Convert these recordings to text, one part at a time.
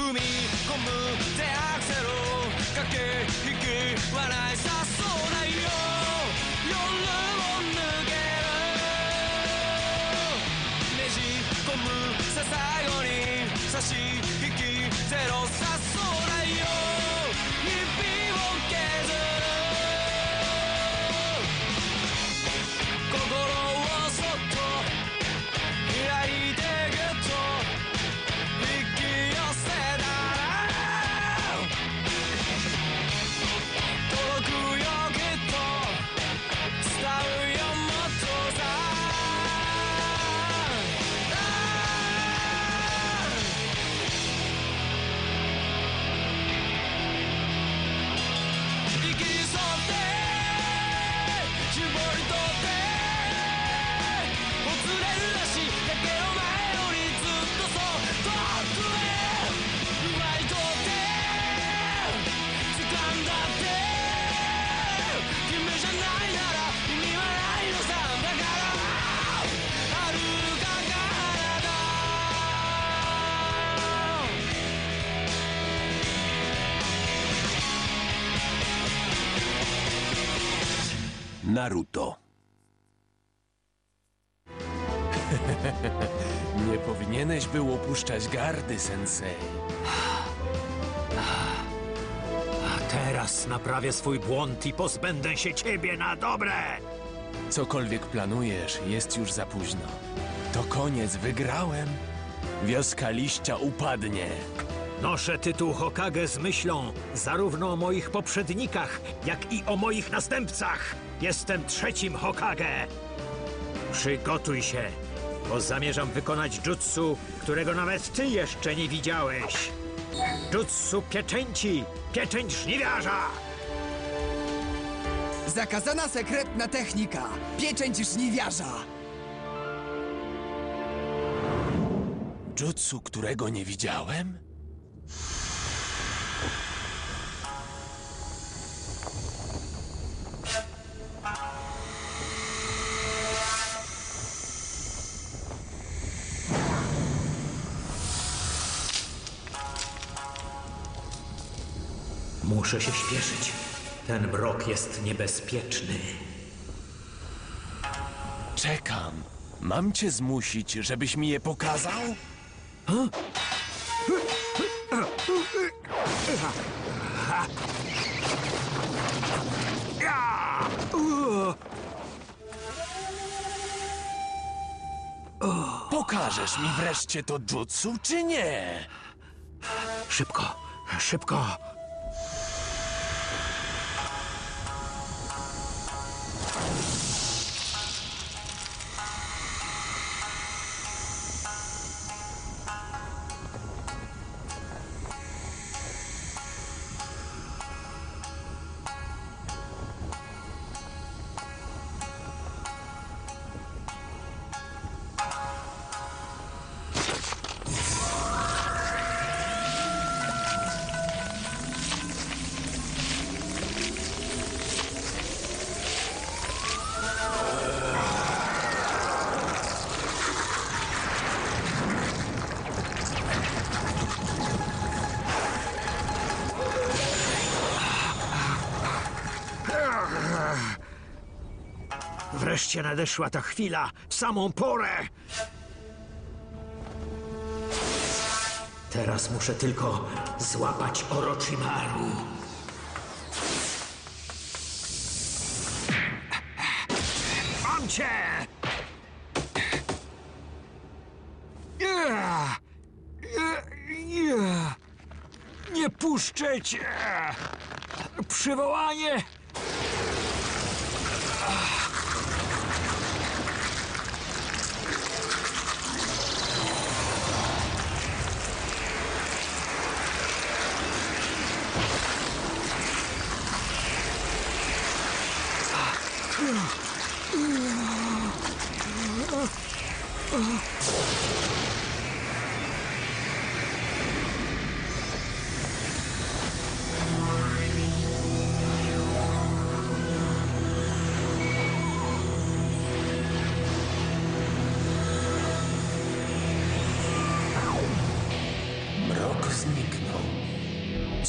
踏み込む手アクセル駆け引き笑いさそうないよ。夜を抜ける。ねじ込むさ最後に差し引きゼロさ Naruto. Nie powinieneś był opuszczać gardy, sensei. A teraz naprawię swój błąd i pozbędę się ciebie na dobre! Cokolwiek planujesz, jest już za późno. To koniec, wygrałem. Wioska liścia upadnie. Noszę tytuł Hokage z myślą zarówno o moich poprzednikach, jak i o moich następcach. Jestem trzecim Hokage. Przygotuj się, bo zamierzam wykonać jutsu, którego nawet ty jeszcze nie widziałeś. Jutsu pieczęci, pieczęć żniwiarza! Zakazana sekretna technika. Pieczęć żniwiarza. Jutsu, którego nie widziałem? Muszę się śpieszyć. Ten brok jest niebezpieczny. Czekam. Mam cię zmusić, żebyś mi je pokazał? Pokażesz mi wreszcie to jutsu, czy nie? Szybko, szybko! Wreszcie nadeszła ta chwila, w samą porę! Teraz muszę tylko złapać Orochimaru. Mam cię! Nie puszczę cię! Przywołanie! Mrok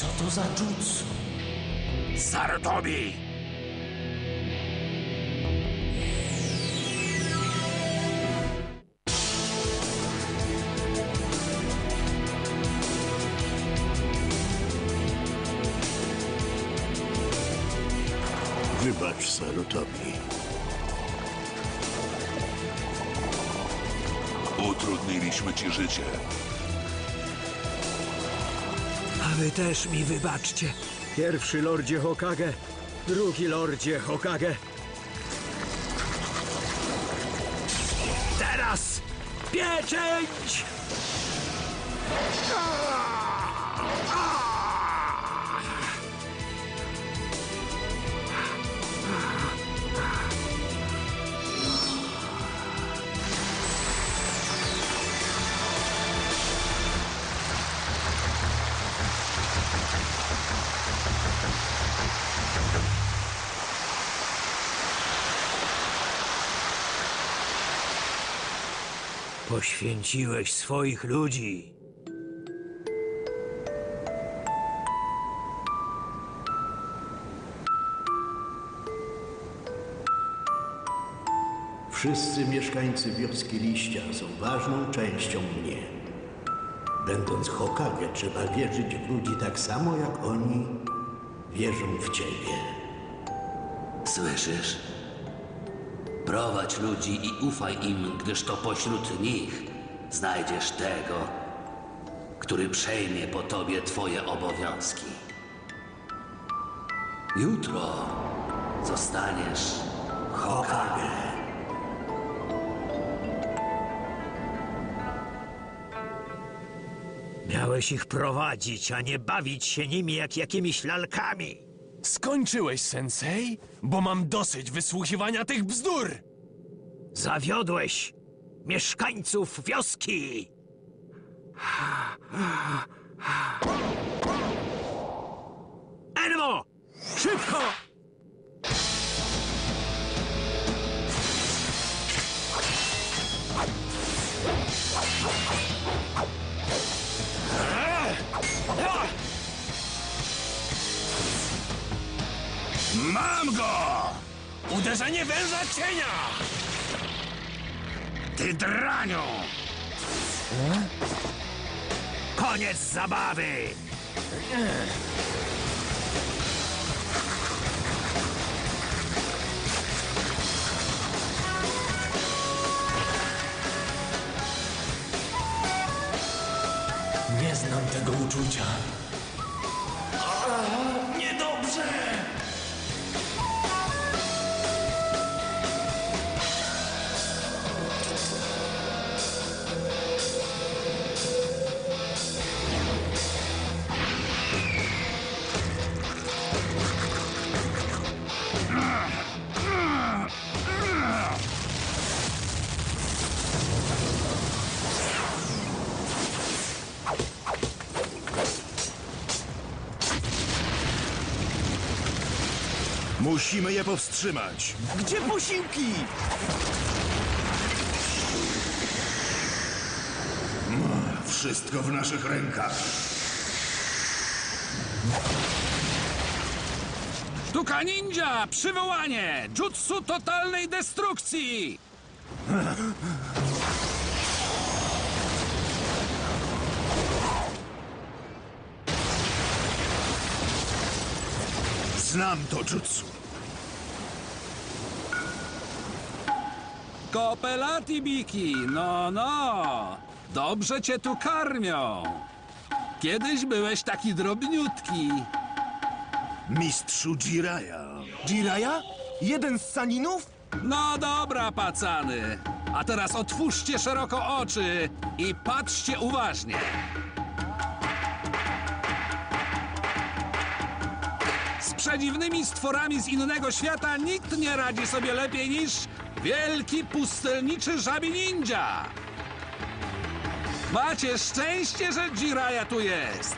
Co to za jutsu? Sarutobi! Też mi wybaczcie. Pierwszy lordzie Hokage, drugi lordzie Hokage. Teraz pieczęć! Poświęciłeś swoich ludzi. Wszyscy mieszkańcy wioski Liścia są ważną częścią mnie. Będąc Hokage, trzeba wierzyć w ludzi tak samo, jak oni wierzą w ciebie. Słyszysz? Prowadź ludzi i ufaj im, gdyż to pośród nich znajdziesz tego, który przejmie po tobie twoje obowiązki. Jutro zostaniesz Hokage. Miałeś ich prowadzić, a nie bawić się nimi jak jakimiś lalkami. Skończyłeś, sensei? Bo mam dosyć wysłuchiwania tych bzdur! Zawiodłeś mieszkańców wioski. Enmo! Szybko! Go! Uderzenie węża cienia! Ty draniu! Koniec zabawy! Nie znam tego uczucia. Musimy je powstrzymać. Gdzie posiłki? Wszystko w naszych rękach. Sztuka ninja! Przywołanie! Jutsu totalnej destrukcji! Znam to jutsu. Kopelati Biki, no no! Dobrze cię tu karmią! Kiedyś byłeś taki drobniutki. Mistrzu Jiraya. Jiraya? Jeden z Saninów? No dobra, pacany. A teraz otwórzcie szeroko oczy i patrzcie uważnie. Z przedziwnymi stworami z innego świata nikt nie radzi sobie lepiej niż wielki pustelniczy żabi ninja. Macie szczęście, że Jiraya tu jest.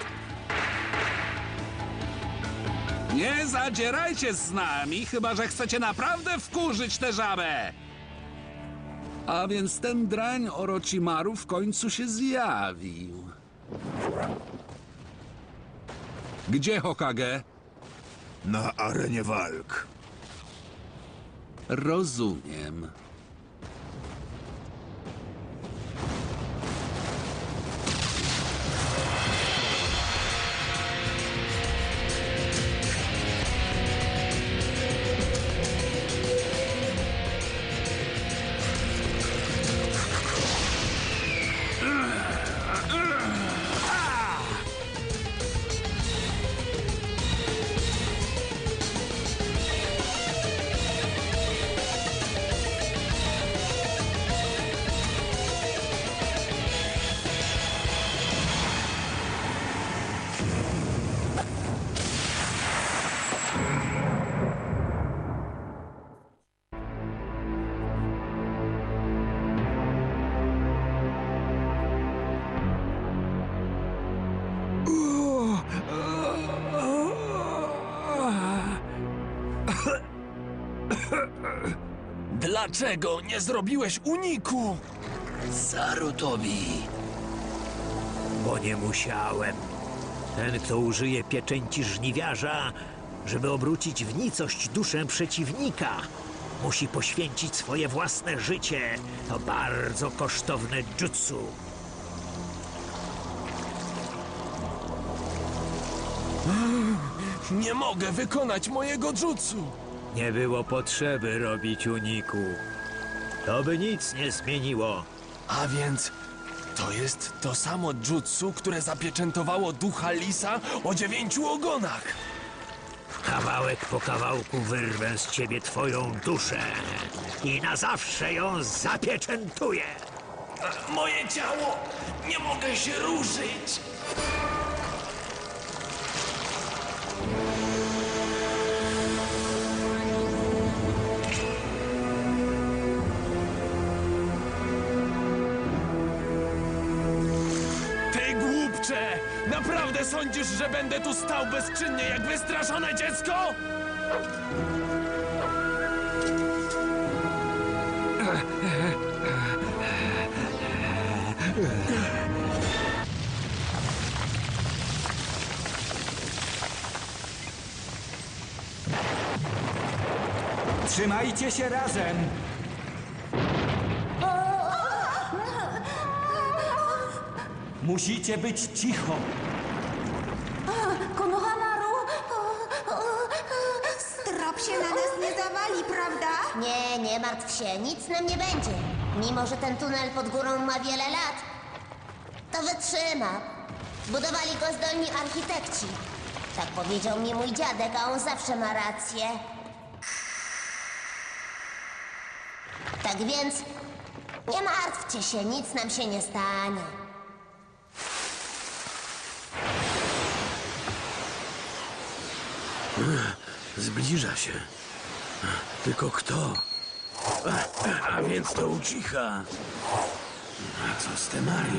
Nie zadzierajcie z nami, chyba że chcecie naprawdę wkurzyć tę żabę. A więc ten drań Orochimaru w końcu się zjawił. Gdzie Hokage? Na arenie walk. Rozumiem. Dlaczego nie zrobiłeś uniku? Sarutobi. Bo nie musiałem. Ten, kto użyje pieczęci żniwiarza, żeby obrócić w nicość duszę przeciwnika, musi poświęcić swoje własne życie. To bardzo kosztowne jutsu. Nie mogę wykonać mojego jutsu. Nie było potrzeby robić uniku. To by nic nie zmieniło. A więc to jest to samo jutsu, które zapieczętowało ducha lisa o dziewięciu ogonach. Kawałek po kawałku wyrwę z ciebie twoją duszę i na zawsze ją zapieczętuję. Moje ciało! Nie mogę się ruszyć! Sądzisz, że będę tu stał bezczynnie jak wystraszone dziecko? Trzymajcie się razem! Musicie być cicho! Nie, martw się, nic nam nie będzie. Mimo, że ten tunel pod górą ma wiele lat, to wytrzyma. Budowali go zdolni architekci. Tak powiedział mi mój dziadek, a on zawsze ma rację. Tak więc nie martwcie się, nic nam się nie stanie. Zbliża się. Tylko kto? A, więc to ucicha. A co z Temari?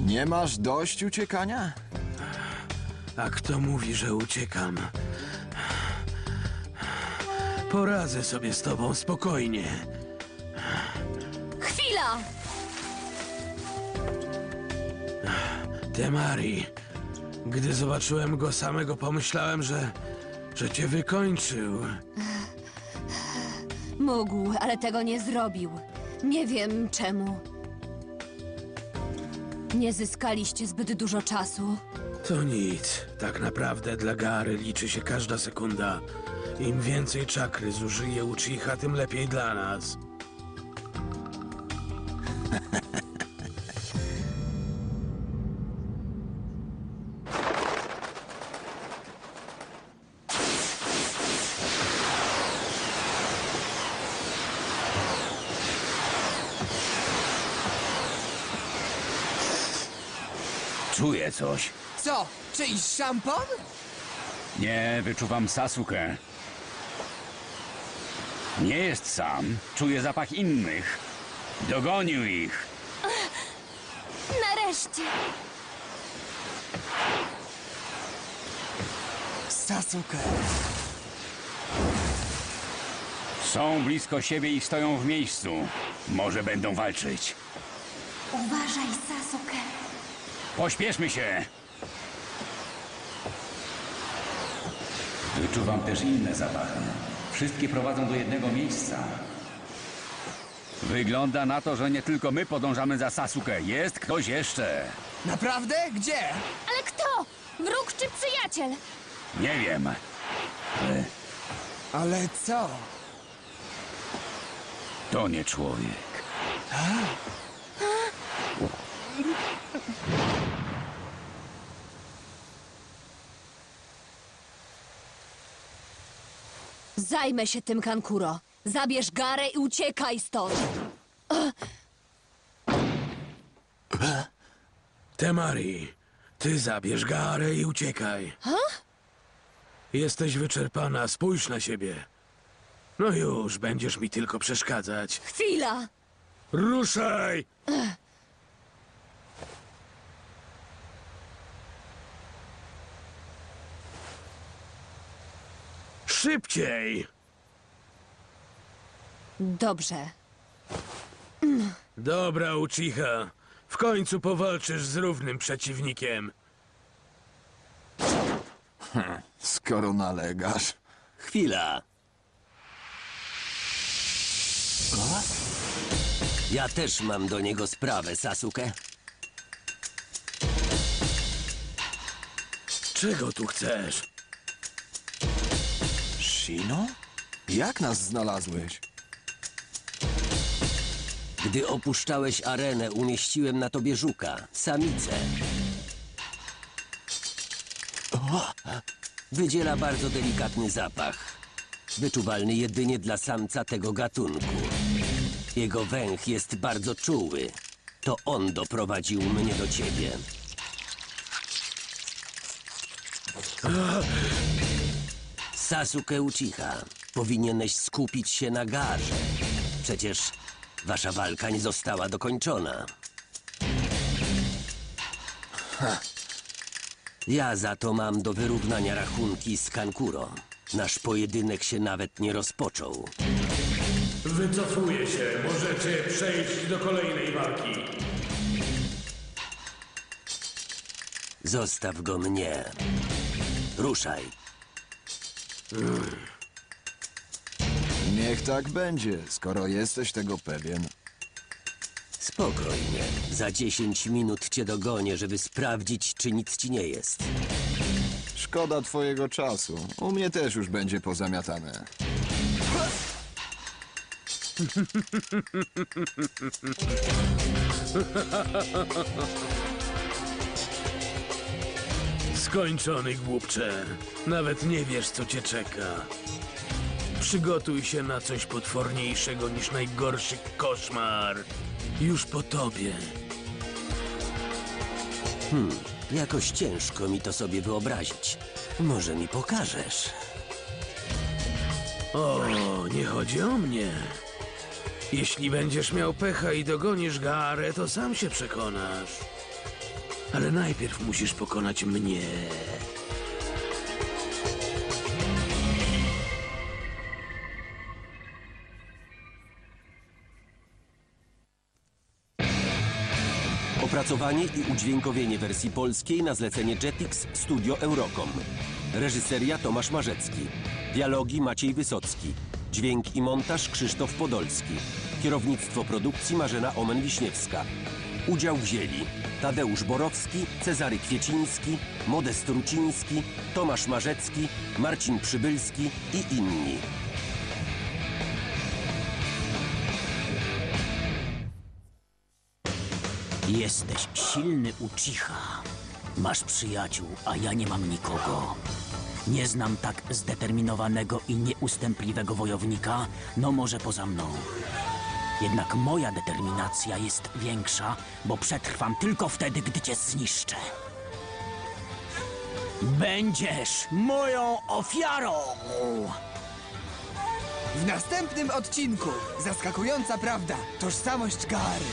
Nie masz dość uciekania? A kto mówi, że uciekam? Poradzę sobie z tobą spokojnie. Temari. Gdy zobaczyłem go samego, pomyślałem, że. że cię wykończył. Mógł, ale tego nie zrobił. Nie wiem czemu. Nie zyskaliście zbyt dużo czasu. To nic. Tak naprawdę dla Gary liczy się każda sekunda. Im więcej czakry zużyje Uchiha, tym lepiej dla nas. Coś. Co? Czyjś szampon? Nie, wyczuwam Sasuke. Nie jest sam. Czuję zapach innych. Dogonił ich. Nareszcie! Sasuke. Są blisko siebie i stoją w miejscu. Może będą walczyć. Uważaj, Sasuke. Pośpieszmy się! Wyczuwam też inne zapachy. Wszystkie prowadzą do jednego miejsca. Wygląda na to, że nie tylko my podążamy za Sasuke. Jest ktoś jeszcze. Naprawdę? Gdzie? Ale kto? Wróg czy przyjaciel? Nie wiem. Ale Ale co? to nie człowiek. Zajmę się tym, Kankuro. Zabierz Garę i uciekaj stąd. Temari, ty zabierz Garę i uciekaj. Jesteś wyczerpana, spójrz na siebie. No już, będziesz mi tylko przeszkadzać. Chwila! Ruszaj! Szybciej! Dobrze. Dobra, Uchiha. W końcu powalczysz z równym przeciwnikiem. Skoro nalegasz. Chwila. Ja też mam do niego sprawę, Sasuke. Czego tu chcesz? Shino? Jak nas znalazłeś? Gdy opuszczałeś arenę, umieściłem na tobie żuka, samicę. Wydziela bardzo delikatny zapach. Wyczuwalny jedynie dla samca tego gatunku. Jego węch jest bardzo czuły. To on doprowadził mnie do ciebie. Sasuke Uchiha, powinieneś skupić się na garze. Przecież wasza walka nie została dokończona. Ja za to mam do wyrównania rachunki z Kankuro. Nasz pojedynek się nawet nie rozpoczął. Wycofuję się. Możecie przejść do kolejnej walki. Zostaw go mnie. Ruszaj. Niech tak będzie, skoro jesteś tego pewien. Spokojnie. Za 10 minut cię dogonię, żeby sprawdzić, czy nic ci nie jest. Szkoda twojego czasu. U mnie też już będzie pozamiatane. Skończony głupcze. Nawet nie wiesz, co cię czeka. Przygotuj się na coś potworniejszego niż najgorszy koszmar. Już po tobie. Jakoś ciężko mi to sobie wyobrazić. Może mi pokażesz? O, nie chodzi o mnie. Jeśli będziesz miał pecha i dogonisz Garę, to sam się przekonasz. Ale najpierw musisz pokonać mnie. Opracowanie i udźwiękowienie wersji polskiej na zlecenie Jetix Studio Eurocom. Reżyseria Tomasz Marzecki. Dialogi Maciej Wysocki. Dźwięk i montaż Krzysztof Podolski. Kierownictwo produkcji Marzena Omen-Wiśniewska. Udział wzięli Tadeusz Borowski, Cezary Kwieciński, Modest Ruciński, Tomasz Marzecki, Marcin Przybylski i inni. Jesteś silny Uchiha. Masz przyjaciół, a ja nie mam nikogo. Nie znam tak zdeterminowanego i nieustępliwego wojownika, no może poza mną. Jednak moja determinacja jest większa, bo przetrwam tylko wtedy, gdy cię zniszczę. Będziesz moją ofiarą! W następnym odcinku zaskakująca prawda. Tożsamość Gary.